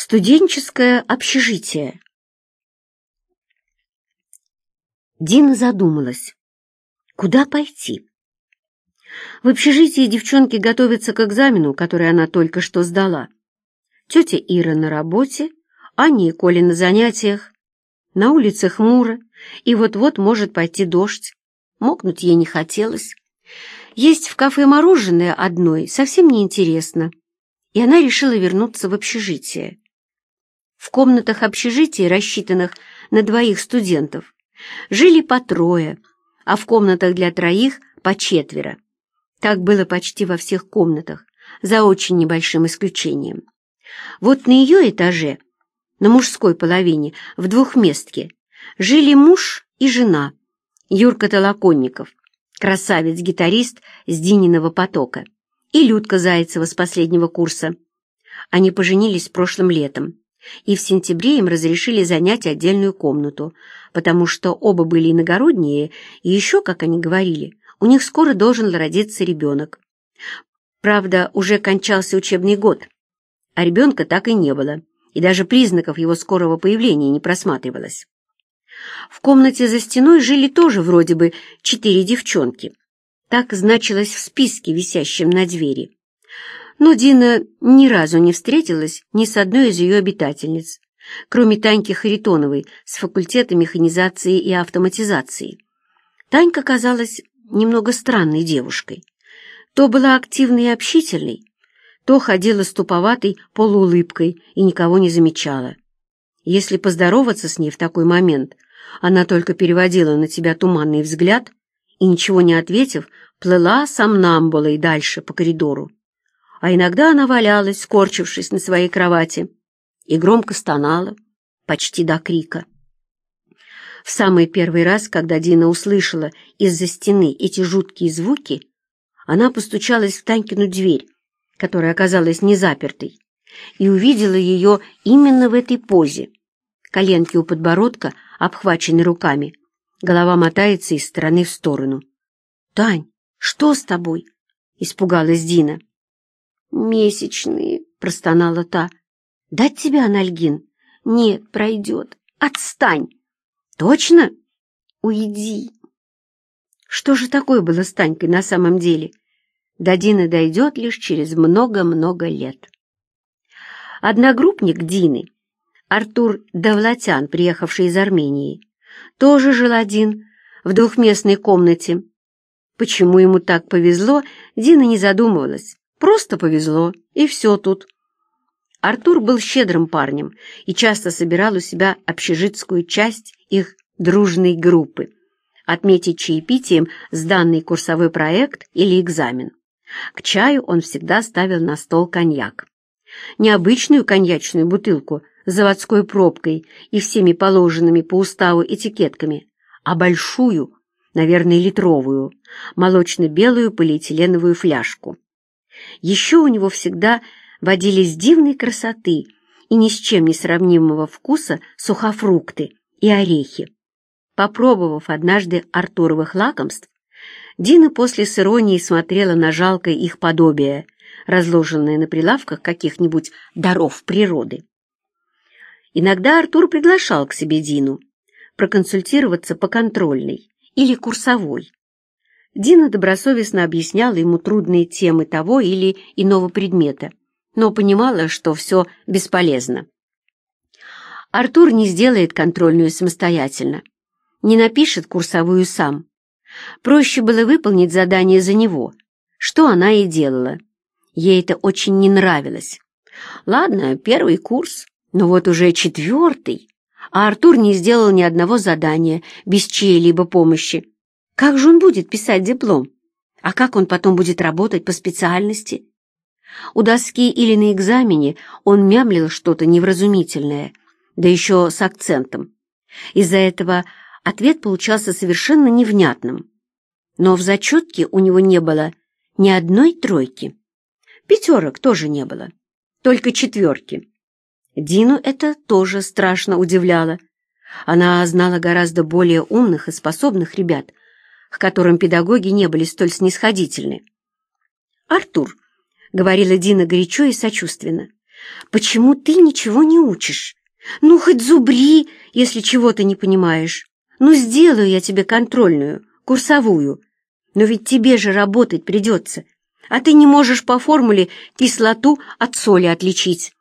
Студенческое общежитие. Дина задумалась, куда пойти. В общежитии девчонки готовятся к экзамену, который она только что сдала. Тетя Ира на работе, Аня и Коля на занятиях. На улице хмуро, и вот-вот может пойти дождь. Мокнуть ей не хотелось. Есть в кафе мороженое одной совсем неинтересно, и она решила вернуться в общежитие. В комнатах общежития, рассчитанных на двоих студентов, жили по трое, а в комнатах для троих по четверо. Так было почти во всех комнатах, за очень небольшим исключением. Вот на ее этаже, на мужской половине, в двухместке, жили муж и жена, Юрка Толоконников, красавец-гитарист с Дининого потока, и Людка Зайцева с последнего курса. Они поженились прошлым летом и в сентябре им разрешили занять отдельную комнату, потому что оба были иногородние, и еще, как они говорили, у них скоро должен родиться ребенок. Правда, уже кончался учебный год, а ребенка так и не было, и даже признаков его скорого появления не просматривалось. В комнате за стеной жили тоже вроде бы четыре девчонки. Так значилось в списке, висящем на двери но Дина ни разу не встретилась ни с одной из ее обитательниц, кроме Таньки Харитоновой с факультета механизации и автоматизации. Танька казалась немного странной девушкой. То была активной и общительной, то ходила с туповатой полуулыбкой и никого не замечала. Если поздороваться с ней в такой момент, она только переводила на тебя туманный взгляд и, ничего не ответив, плыла сомнамбулой дальше по коридору а иногда она валялась, скорчившись на своей кровати, и громко стонала, почти до крика. В самый первый раз, когда Дина услышала из-за стены эти жуткие звуки, она постучалась в Танькину дверь, которая оказалась не запертой, и увидела ее именно в этой позе. Коленки у подбородка обхвачены руками, голова мотается из стороны в сторону. «Тань, что с тобой?» — испугалась Дина. «Месячные», — простонала та. «Дать тебе анальгин?» «Нет, пройдет. Отстань!» «Точно?» «Уйди!» Что же такое было с Танькой на самом деле? До Дины дойдет лишь через много-много лет. Одногруппник Дины, Артур Давлатян, приехавший из Армении, тоже жил один в двухместной комнате. Почему ему так повезло, Дина не задумывалась. Просто повезло, и все тут. Артур был щедрым парнем и часто собирал у себя общежитскую часть их дружной группы, отметить чаепитием сданный курсовой проект или экзамен. К чаю он всегда ставил на стол коньяк. Необычную коньячную бутылку с заводской пробкой и всеми положенными по уставу этикетками, а большую, наверное, литровую, молочно-белую полиэтиленовую фляжку. Еще у него всегда водились дивной красоты и ни с чем не сравнимого вкуса сухофрукты и орехи. Попробовав однажды Артуровых лакомств, Дина после с иронией смотрела на жалкое их подобие, разложенное на прилавках каких-нибудь даров природы. Иногда Артур приглашал к себе Дину проконсультироваться по контрольной или курсовой, Дина добросовестно объясняла ему трудные темы того или иного предмета, но понимала, что все бесполезно. Артур не сделает контрольную самостоятельно, не напишет курсовую сам. Проще было выполнить задание за него, что она и делала. Ей это очень не нравилось. Ладно, первый курс, но вот уже четвертый, а Артур не сделал ни одного задания без чьей-либо помощи. Как же он будет писать диплом? А как он потом будет работать по специальности? У доски или на экзамене он мямлил что-то невразумительное, да еще с акцентом. Из-за этого ответ получался совершенно невнятным. Но в зачетке у него не было ни одной тройки. Пятерок тоже не было, только четверки. Дину это тоже страшно удивляло. Она знала гораздо более умных и способных ребят, к которым педагоги не были столь снисходительны. «Артур», — говорила Дина горячо и сочувственно, почему ты ничего не учишь? Ну, хоть зубри, если чего-то не понимаешь. Ну, сделаю я тебе контрольную, курсовую. Но ведь тебе же работать придется, а ты не можешь по формуле кислоту от соли отличить.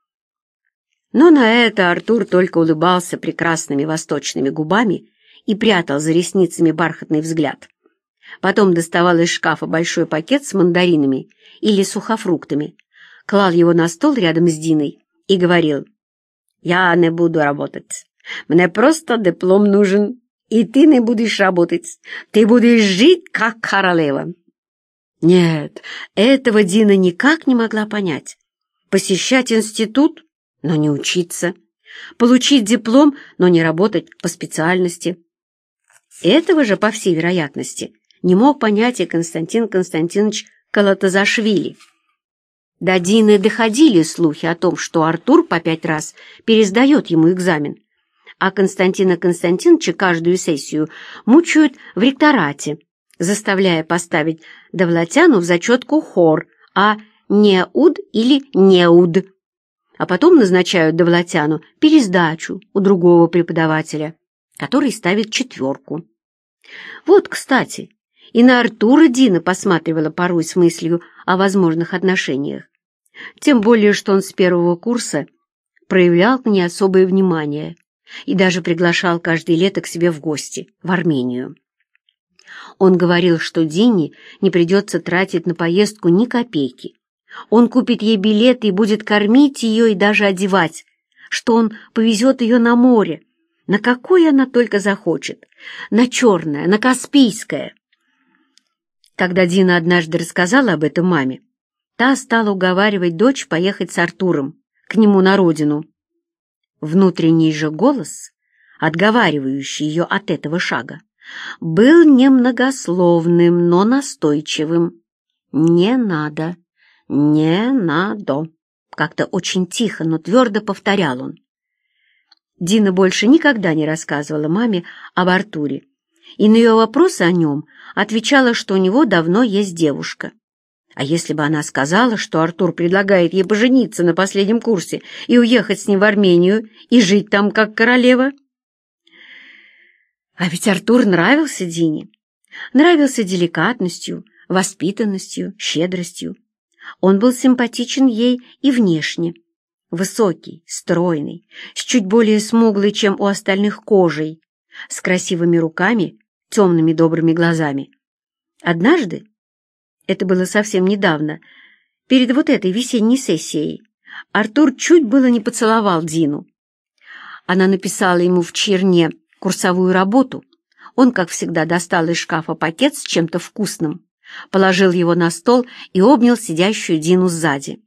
Но на это Артур только улыбался прекрасными восточными губами и прятал за ресницами бархатный взгляд. Потом доставал из шкафа большой пакет с мандаринами или сухофруктами, клал его на стол рядом с Диной и говорил, «Я не буду работать. Мне просто диплом нужен, и ты не будешь работать. Ты будешь жить, как королева». Нет, этого Дина никак не могла понять. Посещать институт, но не учиться. Получить диплом, но не работать по специальности. Этого же, по всей вероятности, не мог понять и Константин Константинович Калатазашвили. До Дины доходили слухи о том, что Артур по пять раз пересдает ему экзамен, а Константина Константиновича каждую сессию мучают в ректорате, заставляя поставить Довлатяну в зачетку хор, а не уд или неуд. А потом назначают Довлатяну пересдачу у другого преподавателя, который ставит четверку. Вот, кстати, и на Артура Дина посматривала порой с мыслью о возможных отношениях. Тем более, что он с первого курса проявлял к ней особое внимание и даже приглашал каждое лето к себе в гости, в Армению. Он говорил, что Дине не придется тратить на поездку ни копейки. Он купит ей билеты и будет кормить ее и даже одевать, что он повезет ее на море, на какое она только захочет, на черное, на каспийское. Когда Дина однажды рассказала об этом маме, та стала уговаривать дочь поехать с Артуром к нему на родину. Внутренний же голос, отговаривающий ее от этого шага, был немногословным, но настойчивым. «Не надо, не надо», — как-то очень тихо, но твердо повторял он. Дина больше никогда не рассказывала маме об Артуре, и на ее вопросы о нем отвечала, что у него давно есть девушка. А если бы она сказала, что Артур предлагает ей пожениться на последнем курсе и уехать с ним в Армению и жить там как королева? А ведь Артур нравился Дине. Нравился деликатностью, воспитанностью, щедростью. Он был симпатичен ей и внешне. Высокий, стройный, с чуть более смуглой, чем у остальных кожей, с красивыми руками, темными добрыми глазами. Однажды, это было совсем недавно, перед вот этой весенней сессией, Артур чуть было не поцеловал Дину. Она написала ему в черне курсовую работу. Он, как всегда, достал из шкафа пакет с чем-то вкусным, положил его на стол и обнял сидящую Дину сзади.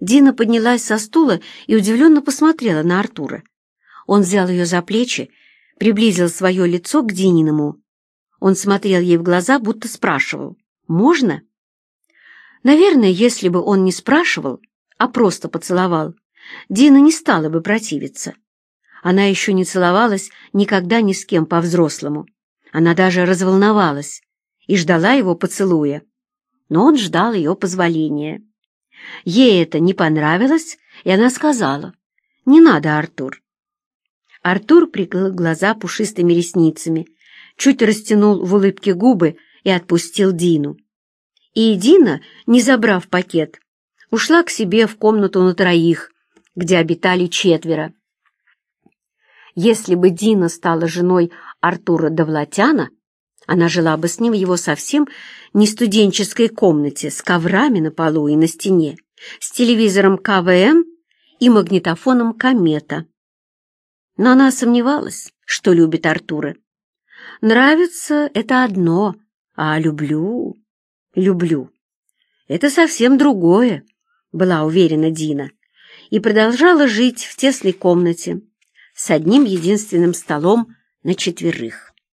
Дина поднялась со стула и удивленно посмотрела на Артура. Он взял ее за плечи приблизил свое лицо к Дининому. Он смотрел ей в глаза, будто спрашивал «Можно?». Наверное, если бы он не спрашивал, а просто поцеловал, Дина не стала бы противиться. Она еще не целовалась никогда ни с кем по-взрослому. Она даже разволновалась и ждала его поцелуя. Но он ждал ее позволения. Ей это не понравилось, и она сказала, «Не надо, Артур, Артур прикрыл глаза пушистыми ресницами, чуть растянул в улыбке губы и отпустил Дину. И Дина, не забрав пакет, ушла к себе в комнату на троих, где обитали четверо. Если бы Дина стала женой Артура Довлатяна, она жила бы с ним в его совсем не студенческой комнате с коврами на полу и на стене, с телевизором КВМ и магнитофоном «Комета». Но она сомневалась, что любит Артура. Нравится — это одно, а люблю, люблю. Это совсем другое, была уверена Дина, и продолжала жить в тесной комнате с одним единственным столом на четверых.